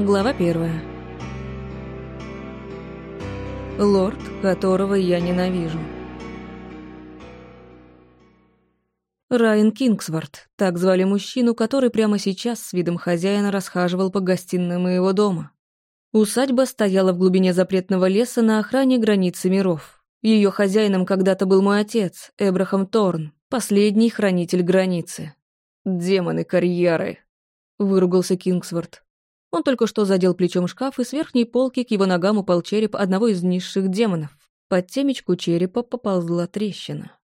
Глава первая. Лорд, которого я ненавижу. Райан Кингсворт, так звали мужчину, который прямо сейчас с видом хозяина расхаживал по гостиной моего дома. Усадьба стояла в глубине запретного леса на охране границы миров. Ее хозяином когда-то был мой отец, Эбрахам Торн, последний хранитель границы. «Демоны карьеры!» — выругался Кингсворт. Он только что задел плечом шкаф, и с верхней полки к его ногам упал череп одного из низших демонов. Под темечку черепа поползла трещина.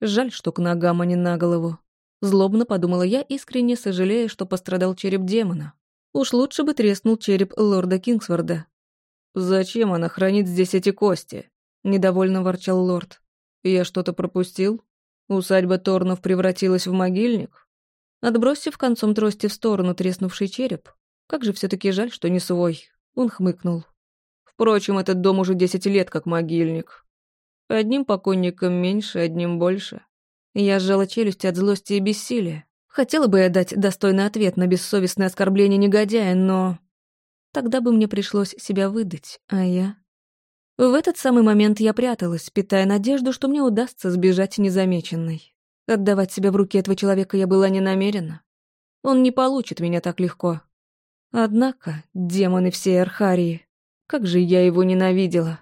Жаль, что к ногам, а не на голову. Злобно подумала я, искренне сожалея, что пострадал череп демона. Уж лучше бы треснул череп лорда Кингсворда. «Зачем она хранит здесь эти кости?» — недовольно ворчал лорд. «Я что-то пропустил? Усадьба Торнов превратилась в могильник?» Отбросив концом трости в сторону треснувший череп, как же все-таки жаль, что не свой. Он хмыкнул. Впрочем, этот дом уже десять лет как могильник. Одним покойником меньше, одним больше. Я сжала челюсти от злости и бессилия. Хотела бы я дать достойный ответ на бессовестное оскорбление негодяя, но... Тогда бы мне пришлось себя выдать, а я... В этот самый момент я пряталась, питая надежду, что мне удастся сбежать незамеченной. Отдавать себя в руки этого человека я была не намерена. Он не получит меня так легко. Однако, демоны всей Архарии, как же я его ненавидела.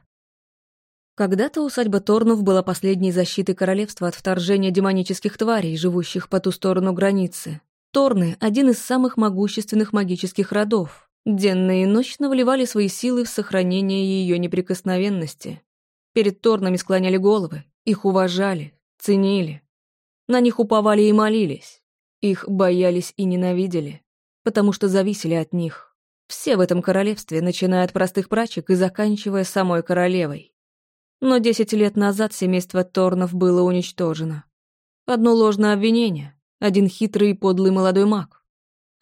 Когда-то усадьба Торнов была последней защитой королевства от вторжения демонических тварей, живущих по ту сторону границы. Торны — один из самых могущественных магических родов. Денно и ночно вливали свои силы в сохранение ее неприкосновенности. Перед Торнами склоняли головы, их уважали, ценили. На них уповали и молились. Их боялись и ненавидели потому что зависели от них. Все в этом королевстве, начиная от простых прачек и заканчивая самой королевой. Но десять лет назад семейство Торнов было уничтожено. Одно ложное обвинение, один хитрый и подлый молодой маг,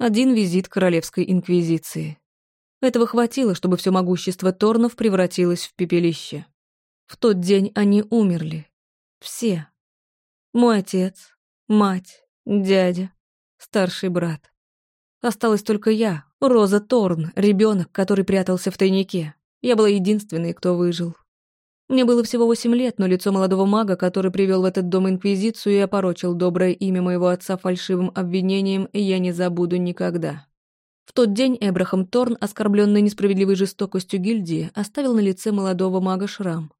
один визит королевской инквизиции. Этого хватило, чтобы все могущество Торнов превратилось в пепелище. В тот день они умерли. Все. Мой отец, мать, дядя, старший брат. Осталась только я, Роза Торн, ребенок, который прятался в тайнике. Я была единственной, кто выжил. Мне было всего восемь лет, но лицо молодого мага, который привел в этот дом Инквизицию и опорочил доброе имя моего отца фальшивым обвинением, я не забуду никогда. В тот день Эбрахам Торн, оскорбленный несправедливой жестокостью гильдии, оставил на лице молодого мага шрам.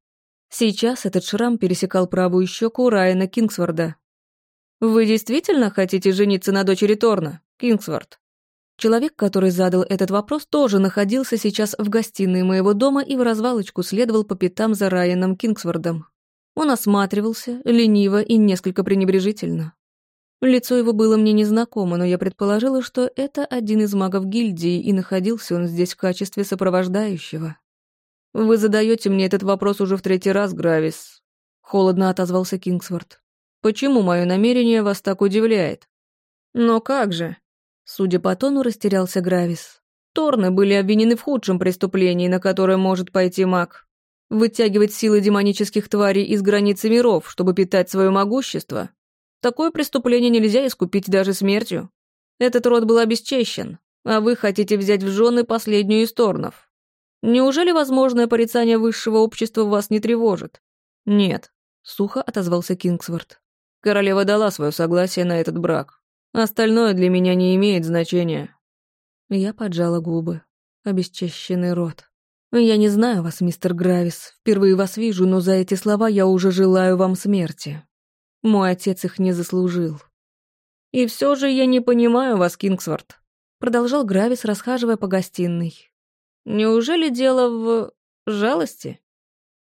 Сейчас этот шрам пересекал правую щеку Райана Кингсворда. «Вы действительно хотите жениться на дочери Торна, Кингсворд?» Человек, который задал этот вопрос, тоже находился сейчас в гостиной моего дома и в развалочку следовал по пятам за Райаном Кингсвордом. Он осматривался, лениво и несколько пренебрежительно. Лицо его было мне незнакомо, но я предположила, что это один из магов гильдии, и находился он здесь в качестве сопровождающего. «Вы задаете мне этот вопрос уже в третий раз, Гравис», — холодно отозвался Кингсворт. «Почему мое намерение вас так удивляет?» «Но как же?» Судя по тону, растерялся Гравис. Торны были обвинены в худшем преступлении, на которое может пойти маг. Вытягивать силы демонических тварей из границы миров, чтобы питать свое могущество. Такое преступление нельзя искупить даже смертью. Этот род был обесчещен, а вы хотите взять в жены последнюю из Торнов. Неужели возможное порицание высшего общества вас не тревожит? Нет, сухо отозвался Кингсворт. Королева дала свое согласие на этот брак. Остальное для меня не имеет значения». Я поджала губы. Обесчещенный рот. «Я не знаю вас, мистер Гравис. Впервые вас вижу, но за эти слова я уже желаю вам смерти. Мой отец их не заслужил». «И все же я не понимаю вас, Кингсворт», — продолжал Гравис, расхаживая по гостиной. «Неужели дело в... жалости?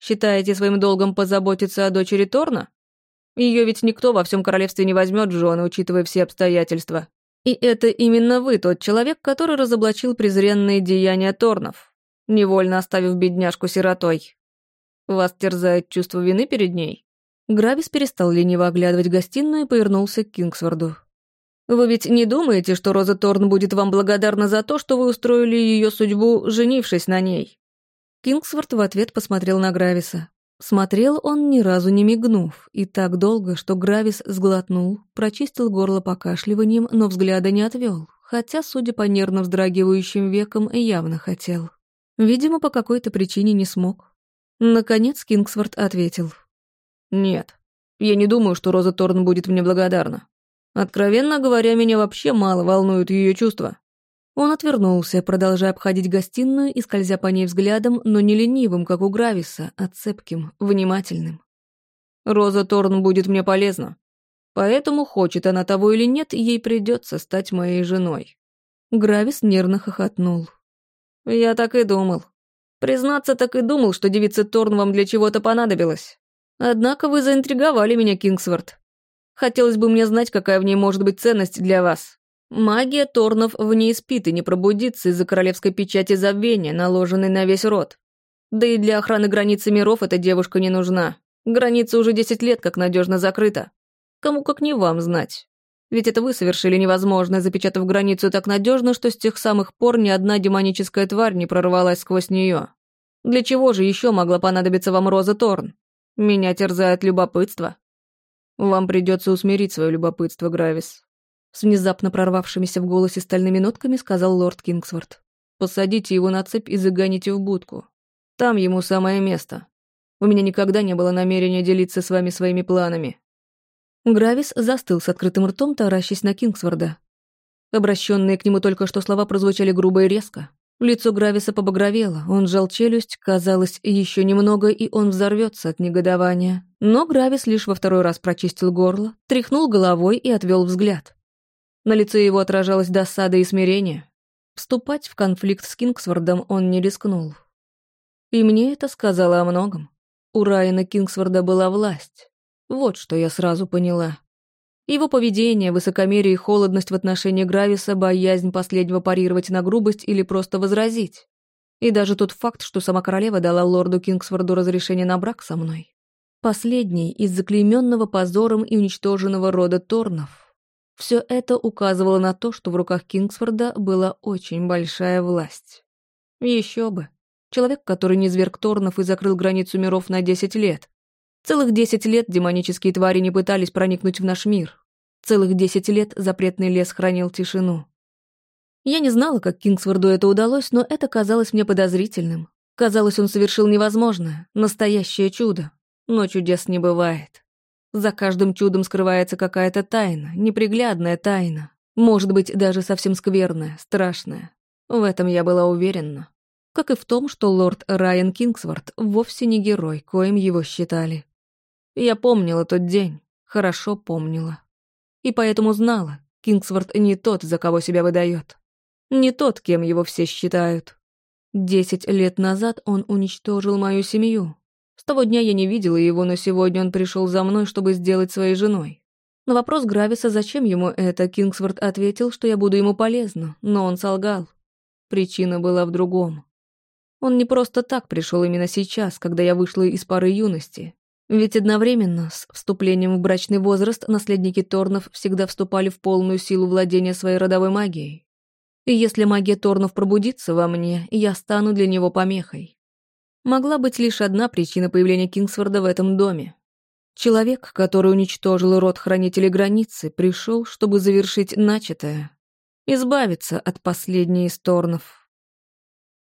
Считаете своим долгом позаботиться о дочери Торна?» Ее ведь никто во всем королевстве не возьмет жены, учитывая все обстоятельства. И это именно вы тот человек, который разоблачил презренные деяния Торнов, невольно оставив бедняжку сиротой. Вас терзает чувство вины перед ней?» Гравис перестал лениво оглядывать гостиную и повернулся к Кингсворду. «Вы ведь не думаете, что Роза Торн будет вам благодарна за то, что вы устроили ее судьбу, женившись на ней?» Кингсворт в ответ посмотрел на Грависа. Смотрел он ни разу не мигнув, и так долго, что Гравис сглотнул, прочистил горло покашливанием, но взгляда не отвел, хотя, судя по нервно вздрагивающим векам, явно хотел. Видимо, по какой-то причине не смог. Наконец Кингсворт ответил. «Нет, я не думаю, что Роза Торн будет мне благодарна. Откровенно говоря, меня вообще мало волнуют ее чувства. Он отвернулся, продолжая обходить гостиную и скользя по ней взглядом, но не ленивым, как у Грависа, а цепким, внимательным. «Роза Торн будет мне полезна. Поэтому, хочет она того или нет, ей придется стать моей женой». Гравис нервно хохотнул. «Я так и думал. Признаться, так и думал, что девица Торн вам для чего-то понадобилась. Однако вы заинтриговали меня, Кингсворт. Хотелось бы мне знать, какая в ней может быть ценность для вас. Магия Торнов в ней спит и не пробудится из-за королевской печати забвения, наложенной на весь род. Да и для охраны границы миров эта девушка не нужна. Граница уже десять лет как надежно закрыта. Кому как не вам знать. Ведь это вы совершили невозможное, запечатав границу так надежно, что с тех самых пор ни одна демоническая тварь не прорвалась сквозь нее. Для чего же еще могла понадобиться вам Роза Торн? Меня терзает любопытство. Вам придется усмирить свое любопытство, Гравис. С внезапно прорвавшимися в голосе стальными нотками сказал лорд Кингсворт. «Посадите его на цепь и загоните в будку. Там ему самое место. У меня никогда не было намерения делиться с вами своими планами». Гравис застыл с открытым ртом, таращась на Кингсворда. Обращенные к нему только что слова прозвучали грубо и резко. Лицо Грависа побагровело, он сжал челюсть, казалось, еще немного, и он взорвется от негодования. Но Гравис лишь во второй раз прочистил горло, тряхнул головой и отвел взгляд. На лице его отражалась досада и смирение. Вступать в конфликт с Кингсвордом он не рискнул. И мне это сказала о многом. У Райана Кингсворда была власть. Вот что я сразу поняла. Его поведение, высокомерие и холодность в отношении Грависа, боязнь последнего парировать на грубость или просто возразить. И даже тот факт, что сама королева дала лорду Кингсворду разрешение на брак со мной. Последний из заклейменного позором и уничтоженного рода Торнов. Все это указывало на то, что в руках Кингсфорда была очень большая власть. Еще бы. Человек, который не зверг Торнов и закрыл границу миров на 10 лет. Целых 10 лет демонические твари не пытались проникнуть в наш мир. Целых 10 лет запретный лес хранил тишину. Я не знала, как Кингсворду это удалось, но это казалось мне подозрительным. Казалось, он совершил невозможное, настоящее чудо. Но чудес не бывает. За каждым чудом скрывается какая-то тайна, неприглядная тайна. Может быть, даже совсем скверная, страшная. В этом я была уверена. Как и в том, что лорд Райан Кингсворт вовсе не герой, коим его считали. Я помнила тот день, хорошо помнила. И поэтому знала, Кингсворт не тот, за кого себя выдает. Не тот, кем его все считают. Десять лет назад он уничтожил мою семью, с того дня я не видела его, но сегодня он пришел за мной, чтобы сделать своей женой. На вопрос Грависа, зачем ему это, Кингсворт ответил, что я буду ему полезна, но он солгал. Причина была в другом. Он не просто так пришел именно сейчас, когда я вышла из пары юности. Ведь одновременно с вступлением в брачный возраст наследники Торнов всегда вступали в полную силу владения своей родовой магией. И если магия Торнов пробудится во мне, я стану для него помехой. Могла быть лишь одна причина появления Кингсворда в этом доме. Человек, который уничтожил род хранителей границы, пришел, чтобы завершить начатое. Избавиться от последней из торнов.